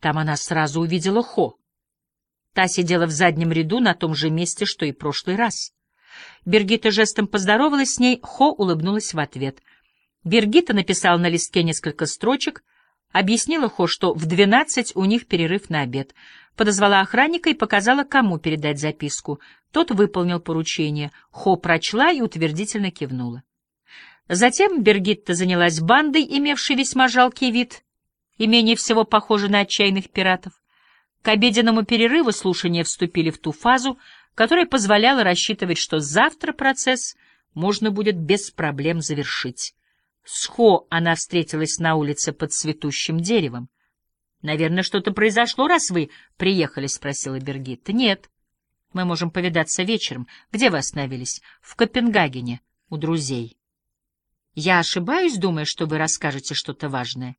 Там она сразу увидела Хо. Та сидела в заднем ряду на том же месте, что и прошлый раз. Бергита жестом поздоровалась с ней, Хо улыбнулась в ответ. Бергита написала на листке несколько строчек, объяснила Хо, что в двенадцать у них перерыв на обед, подозвала охранника и показала, кому передать записку. Тот выполнил поручение. Хо прочла и утвердительно кивнула. Затем Бергитта занялась бандой, имевшей весьма жалкий вид и менее всего похожей на отчаянных пиратов. К обеденному перерыву слушания вступили в ту фазу, которая позволяла рассчитывать, что завтра процесс можно будет без проблем завершить. С Хо она встретилась на улице под цветущим деревом. — Наверное, что-то произошло, раз вы приехали? — спросила Бергитта. — Нет. Мы можем повидаться вечером. Где вы остановились? — В Копенгагене, у друзей. — Я ошибаюсь, думая, что вы расскажете что-то важное?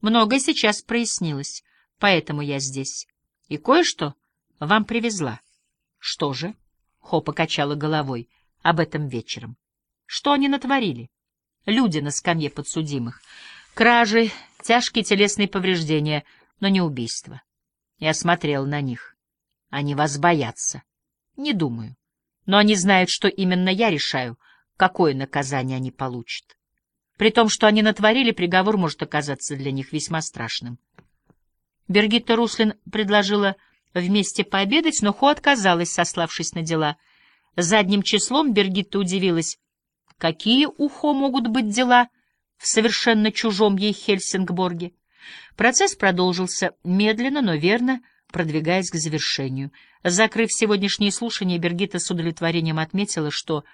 Многое сейчас прояснилось, поэтому я здесь. И кое-что вам привезла. — Что же? — Хо покачала головой. — Об этом вечером. Что они натворили? Люди на скамье подсудимых. Кражи, тяжкие телесные повреждения, но не убийство. Я смотрел на них. Они вас боятся. Не думаю. Но они знают, что именно я решаю, какое наказание они получат. При том, что они натворили, приговор может оказаться для них весьма страшным. Бергитта Руслин предложила вместе пообедать, но Хо отказалась, сославшись на дела. Задним числом Бергитта удивилась. Какие у Хо могут быть дела в совершенно чужом ей Хельсингборге? Процесс продолжился медленно, но верно, продвигаясь к завершению. Закрыв сегодняшние слушания, Бергита с удовлетворением отметила, что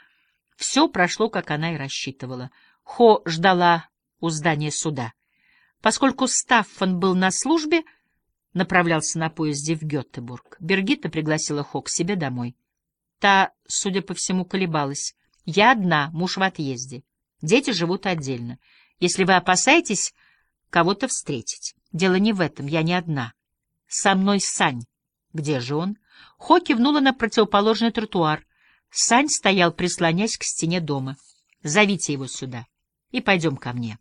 все прошло, как она и рассчитывала. Хо ждала у здания суда. Поскольку Стаффан был на службе, направлялся на поезде в Гетебург. Бергита пригласила Хо к себе домой. Та, судя по всему, колебалась. «Я одна, муж в отъезде. Дети живут отдельно. Если вы опасаетесь кого-то встретить, дело не в этом, я не одна. Со мной Сань. Где же он?» Хо кивнула на противоположный тротуар. Сань стоял, прислонясь к стене дома. «Зовите его сюда и пойдем ко мне».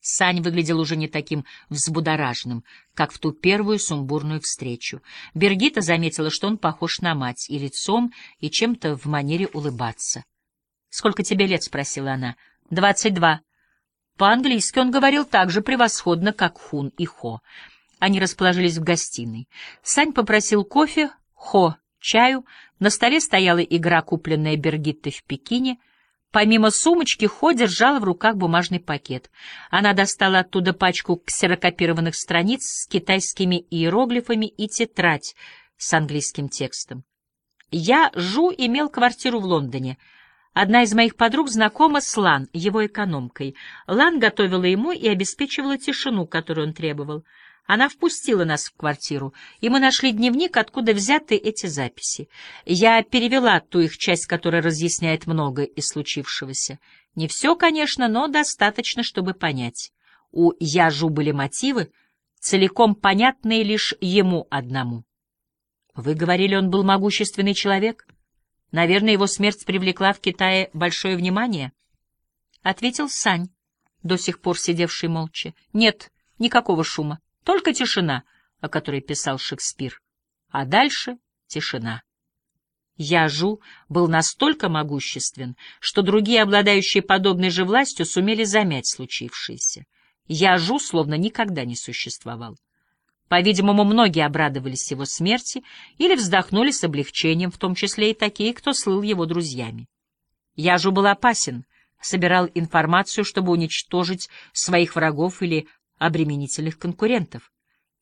Сань выглядел уже не таким взбудораженным, как в ту первую сумбурную встречу. Бергита заметила, что он похож на мать и лицом, и чем-то в манере улыбаться. — Сколько тебе лет? — спросила она. — Двадцать два. По-английски он говорил так же превосходно, как Хун и Хо. Они расположились в гостиной. Сань попросил кофе, Хо — чаю. На столе стояла игра, купленная Бергиттой в Пекине — Помимо сумочки, Хо держала в руках бумажный пакет. Она достала оттуда пачку ксерокопированных страниц с китайскими иероглифами и тетрадь с английским текстом. Я, Жу, имел квартиру в Лондоне. Одна из моих подруг знакома с Лан, его экономкой. Лан готовила ему и обеспечивала тишину, которую он требовал. Она впустила нас в квартиру, и мы нашли дневник, откуда взяты эти записи. Я перевела ту их часть, которая разъясняет многое из случившегося. Не все, конечно, но достаточно, чтобы понять. У Яжу были мотивы, целиком понятные лишь ему одному. Вы говорили, он был могущественный человек? Наверное, его смерть привлекла в Китае большое внимание? Ответил Сань, до сих пор сидевший молча. Нет, никакого шума. Только тишина, о которой писал Шекспир. А дальше тишина. Яжу был настолько могуществен, что другие, обладающие подобной же властью, сумели замять случившееся. Яжу словно никогда не существовал. По-видимому, многие обрадовались его смерти или вздохнули с облегчением, в том числе и такие, кто слыл его друзьями. Яжу был опасен, собирал информацию, чтобы уничтожить своих врагов или обременительных конкурентов.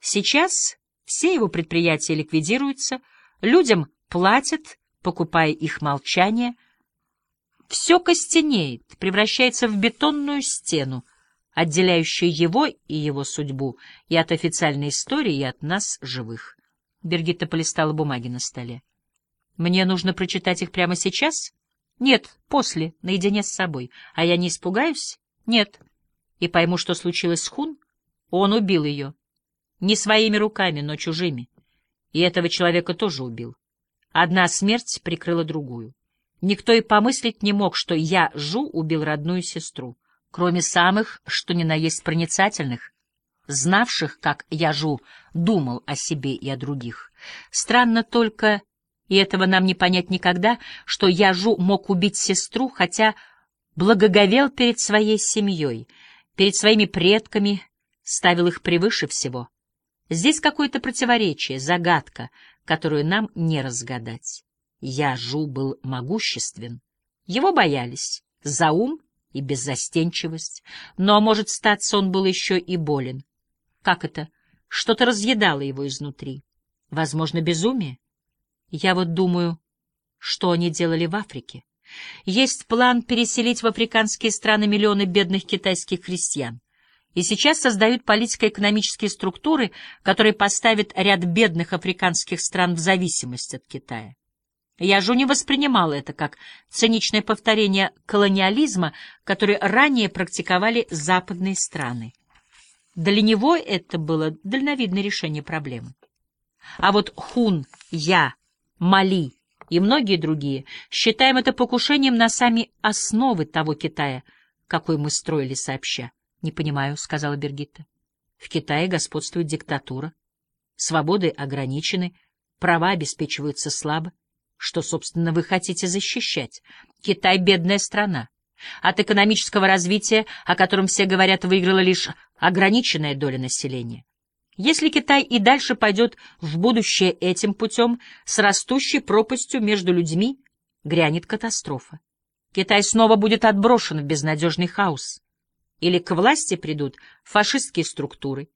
Сейчас все его предприятия ликвидируются, людям платят, покупая их молчание. Все костенеет, превращается в бетонную стену, отделяющую его и его судьбу и от официальной истории, и от нас, живых. Бергитта полистала бумаги на столе. «Мне нужно прочитать их прямо сейчас?» «Нет, после, наедине с собой. А я не испугаюсь?» «Нет. И пойму, что случилось с Хун?» Он убил ее. Не своими руками, но чужими. И этого человека тоже убил. Одна смерть прикрыла другую. Никто и помыслить не мог, что я, Жу, убил родную сестру, кроме самых, что ни на есть проницательных. знавших, как Яжу думал о себе и о других. Странно только, и этого нам не понять никогда, что Яжу мог убить сестру, хотя благоговел перед своей семьей, перед своими предками, ставил их превыше всего. Здесь какое-то противоречие, загадка, которую нам не разгадать. Яжу был могуществен. Его боялись за ум и беззастенчивость, но, может, статься, он был еще и болен. Как это? Что-то разъедало его изнутри. Возможно, безумие? Я вот думаю, что они делали в Африке. Есть план переселить в африканские страны миллионы бедных китайских крестьян. И сейчас создают политико-экономические структуры, которые поставят ряд бедных африканских стран в зависимость от Китая. Я же не воспринимал это как циничное повторение колониализма, который ранее практиковали западные страны. Для него это было дальновидное решение проблемы. А вот Хун, Я, Мали и многие другие считаем это покушением на сами основы того Китая, какой мы строили сообща. — Не понимаю, — сказала Бергитта. — В Китае господствует диктатура. Свободы ограничены, права обеспечиваются слабо. Что, собственно, вы хотите защищать? Китай — бедная страна. От экономического развития, о котором все говорят, выиграла лишь ограниченная доля населения. Если Китай и дальше пойдет в будущее этим путем, с растущей пропастью между людьми, грянет катастрофа. Китай снова будет отброшен в безнадежный хаос. Или к власти придут фашистские структуры,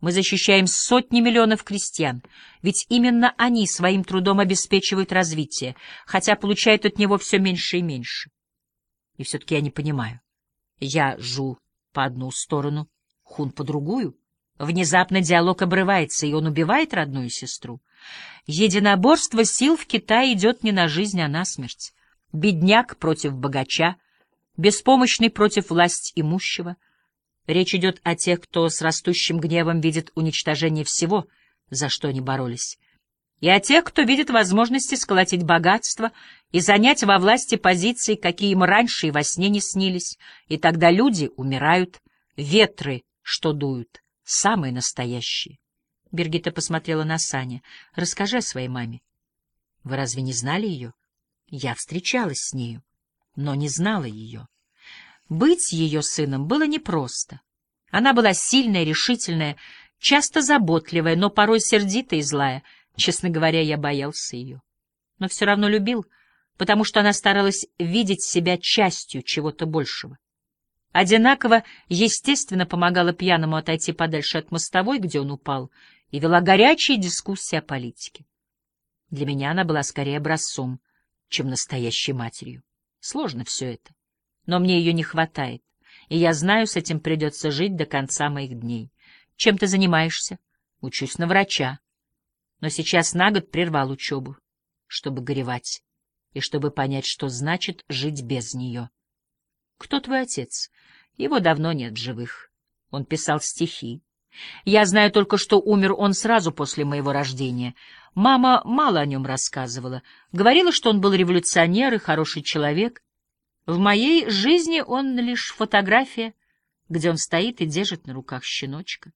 мы защищаем сотни миллионов крестьян, ведь именно они своим трудом обеспечивают развитие, хотя получают от него все меньше и меньше. И все-таки я не понимаю. Я жу по одну сторону, Хун по другую. Внезапно диалог обрывается, и он убивает родную сестру. Единоборство сил в Китае идет не на жизнь, а на смерть. Бедняк против богача, беспомощный против власть имущего — Речь идет о тех, кто с растущим гневом видит уничтожение всего, за что они боролись, и о тех, кто видит возможности сколотить богатство и занять во власти позиции, какие им раньше и во сне не снились, и тогда люди умирают, ветры, что дуют, самые настоящие. Бергита посмотрела на Саня. «Расскажи о своей маме». «Вы разве не знали ее?» «Я встречалась с нею, но не знала ее». Быть ее сыном было непросто. Она была сильная, решительная, часто заботливая, но порой сердитая и злая. Честно говоря, я боялся ее. Но все равно любил, потому что она старалась видеть себя частью чего-то большего. Одинаково, естественно, помогала пьяному отойти подальше от мостовой, где он упал, и вела горячие дискуссии о политике. Для меня она была скорее образцом, чем настоящей матерью. Сложно все это но мне ее не хватает, и я знаю, с этим придется жить до конца моих дней. Чем ты занимаешься? Учусь на врача. Но сейчас на год прервал учебу, чтобы горевать и чтобы понять, что значит жить без нее. Кто твой отец? Его давно нет в живых. Он писал стихи. Я знаю только, что умер он сразу после моего рождения. Мама мало о нем рассказывала. Говорила, что он был революционер и хороший человек, в моей жизни он лишь фотография, где он стоит и держит на руках щеночка.